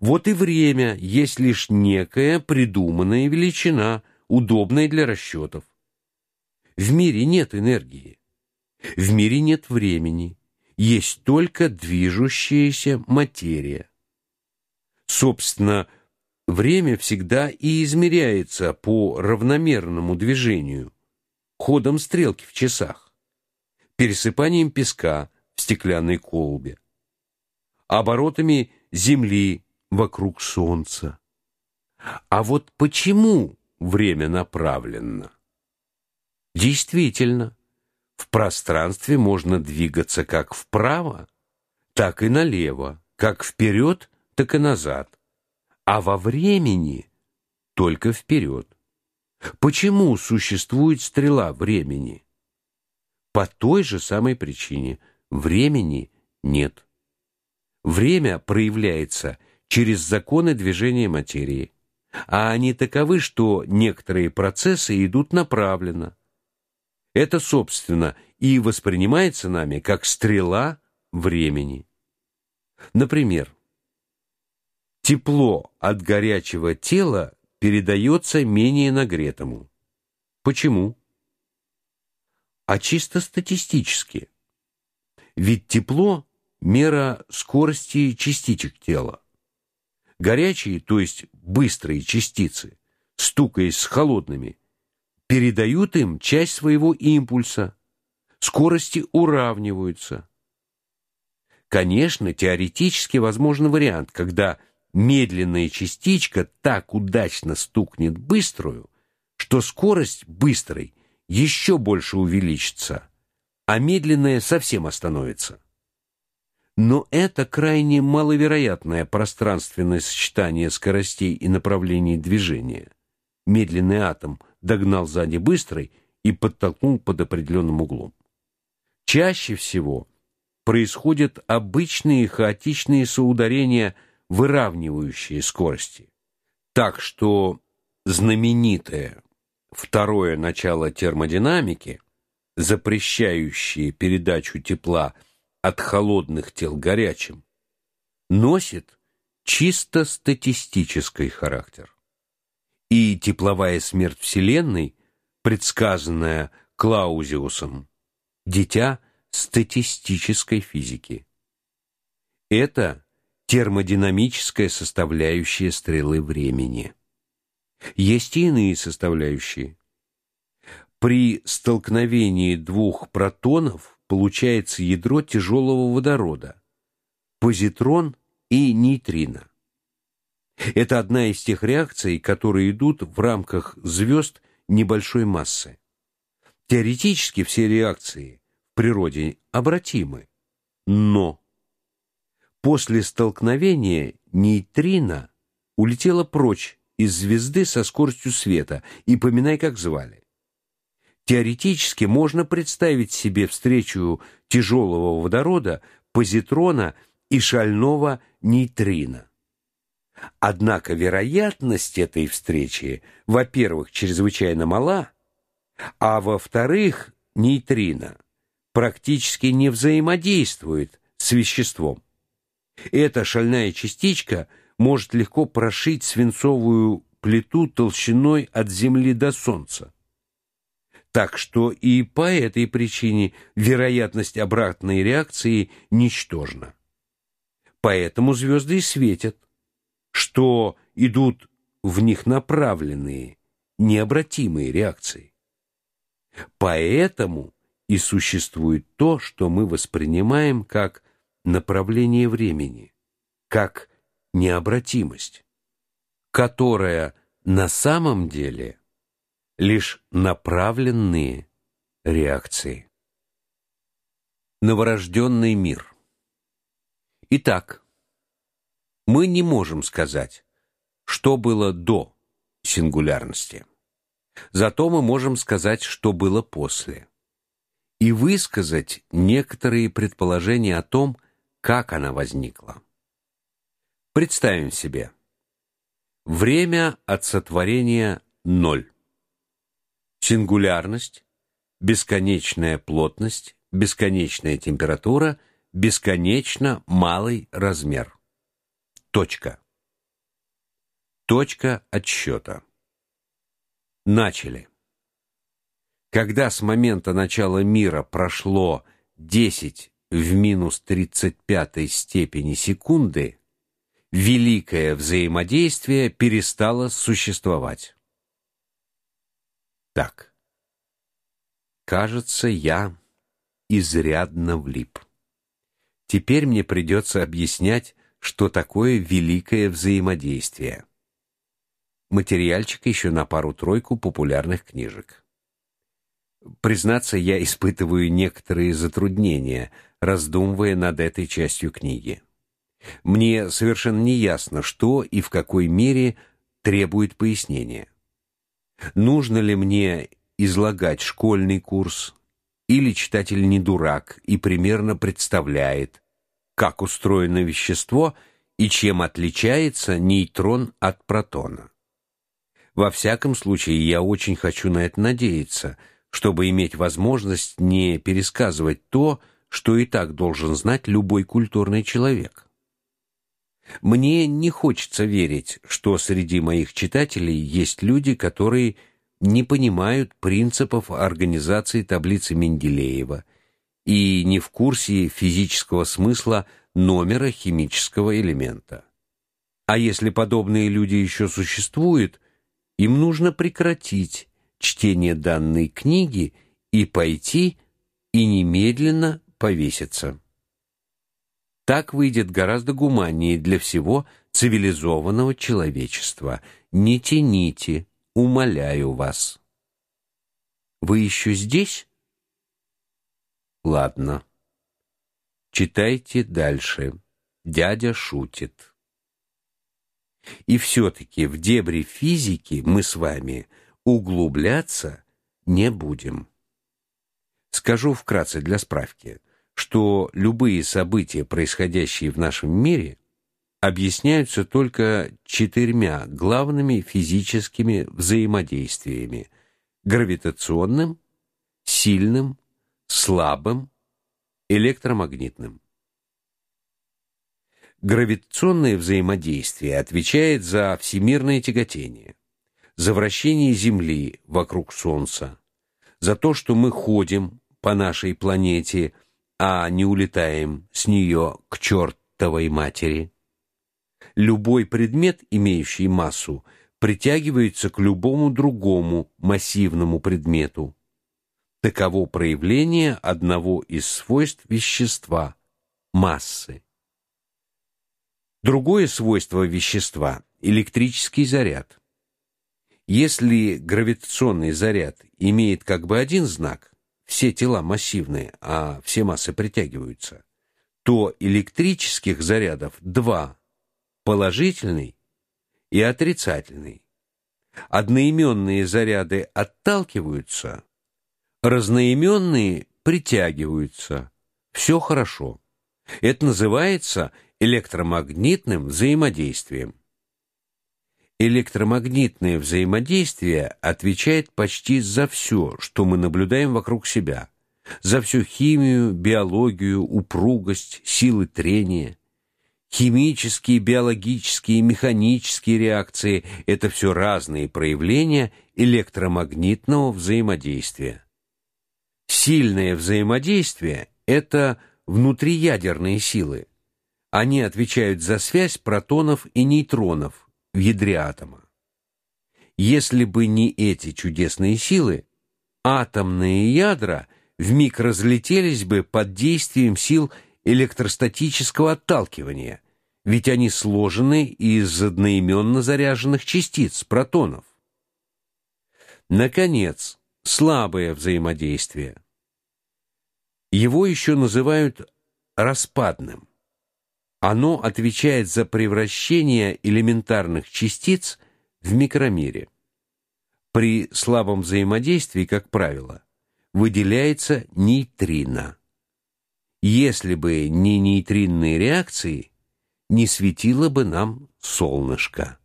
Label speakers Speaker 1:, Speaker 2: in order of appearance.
Speaker 1: Вот и время есть лишь некая придуманная величина, удобная для расчетов. В мире нет энергии. В мире нет времени. Есть только движущаяся материя. Собственно, время всегда и измеряется по равномерному движению, ходом стрелки в часах, пересыпанием песка в стеклянной колбе, оборотами земли вокруг солнца. А вот почему время направлено? Действительно, в пространстве можно двигаться как вправо, так и налево, как вперед, так и назад, а во времени только вперед. Почему существует стрела времени? По той же самой причине времени нет. Время проявляется через законы движения материи, а они таковы, что некоторые процессы идут направленно. Это, собственно, и воспринимается нами как стрела времени. Например, тепло от горячего тела передается менее нагретому. Почему? А чисто статистически. Ведь тепло мера скорости частичек тела. Горячие, то есть быстрые частицы, стукаясь с холодными, передают им часть своего импульса. Скорости уравниваются. Конечно, теоретически возможен вариант, когда медленная частичка так удачно стукнет быструю, что скорость быстрой еще больше увеличится, а медленная совсем остановится. Но это крайне маловероятное пространственное сочетание скоростей и направлений движения. Медленный атом догнал сзади быстрый и подтолкнул под определенным углом. Чаще всего происходят обычные хаотичные соударения, выравнивающие скорости. Так что знаменитое второе начало термодинамики, запрещающее передачу тепла от холодных тел горячим, носит чисто статистический характер. И тепловая смерть Вселенной, предсказанная Клаузиусом, дитя статистической физики. Это термодинамическая составляющая стрелы времени. Есть и иные составляющие. При столкновении двух протонов получается ядро тяжелого водорода, позитрон и нейтрино. Это одна из тех реакций, которые идут в рамках звезд небольшой массы. Теоретически все реакции в природе обратимы, но после столкновения нейтрино улетело прочь из звезды со скоростью света, и поминай, как звали. Теоретически можно представить себе встречу тяжелого водорода, позитрона и шального нейтрино. Однако вероятность этой встречи, во-первых, чрезвычайно мала, а во-вторых, нейтрино практически не взаимодействует с веществом. Эта шальная частичка может легко прошить свинцовую плиту толщиной от Земли до Солнца. Так что и по этой причине вероятность обратной реакции ничтожна. Поэтому звезды и светят, что идут в них направленные, необратимые реакции. Поэтому и существует то, что мы воспринимаем как направление времени, как необратимость, которая на самом деле лишь направленные реакции. Новорожденный мир. Итак, мы не можем сказать, что было до сингулярности. Зато мы можем сказать, что было после. И высказать некоторые предположения о том, как она возникла. Представим себе. Время от сотворения ноль сингулярность, бесконечная плотность, бесконечная температура, бесконечно малый размер. Точка. Точка отсчета. Начали. Когда с момента начала мира прошло 10 в минус 35 степени секунды, великое взаимодействие перестало существовать. Так. Кажется, я изрядно влип. Теперь мне придется объяснять, что такое великое взаимодействие. Материальчик еще на пару-тройку популярных книжек. Признаться, я испытываю некоторые затруднения, раздумывая над этой частью книги. Мне совершенно не ясно, что и в какой мере требует пояснения. Нужно ли мне излагать школьный курс, или читатель не дурак и примерно представляет, как устроено вещество и чем отличается нейтрон от протона. Во всяком случае, я очень хочу на это надеяться, чтобы иметь возможность не пересказывать то, что и так должен знать любой культурный человек. Мне не хочется верить, что среди моих читателей есть люди, которые не понимают принципов организации таблицы Менделеева и не в курсе физического смысла номера химического элемента. А если подобные люди еще существуют, им нужно прекратить чтение данной книги и пойти и немедленно повеситься. Так выйдет гораздо гуманнее для всего цивилизованного человечества. Не тяните, умоляю вас. Вы еще здесь? Ладно. Читайте дальше. Дядя шутит. И все таки в дебри физики мы с вами углубляться не будем. Скажу вкратце для справки, что любые события, происходящие в нашем мире, объясняются только четырьмя главными физическими взаимодействиями: гравитационным, сильным, слабым, электромагнитным. Гравитационное взаимодействие отвечает за всемирное тяготение, за вращение Земли вокруг Солнца, за то, что мы ходим по нашей планете, а не улетаем с нее к чертовой матери любой предмет, имеющий массу, притягивается к любому другому массивному предмету. Таково проявление одного из свойств вещества массы. Другое свойство вещества электрический заряд. Если гравитационный заряд имеет как бы один знак, все тела массивные, а все массы притягиваются, то электрических зарядов два положительный и отрицательный. Одноименные заряды отталкиваются, разноименные притягиваются. Все хорошо. Это называется электромагнитным взаимодействием. Электромагнитное взаимодействие отвечает почти за все, что мы наблюдаем вокруг себя, за всю химию, биологию, упругость, силы трения. Химические, биологические, механические реакции это все разные проявления электромагнитного взаимодействия. Сильное взаимодействие это внутриядерные силы. Они отвечают за связь протонов и нейтронов в ядре атома. Если бы не эти чудесные силы, атомные ядра вмиг разлетелись бы под действием сил электростатического отталкивания, ведь они сложены из одноименно заряженных частиц протонов. Наконец, слабое взаимодействие. Его еще называют распадным. Оно отвечает за превращение элементарных частиц в микромире. При слабом взаимодействии, как правило, выделяется нейтрино. Если бы не нейтринные реакции, не светило бы нам солнышко.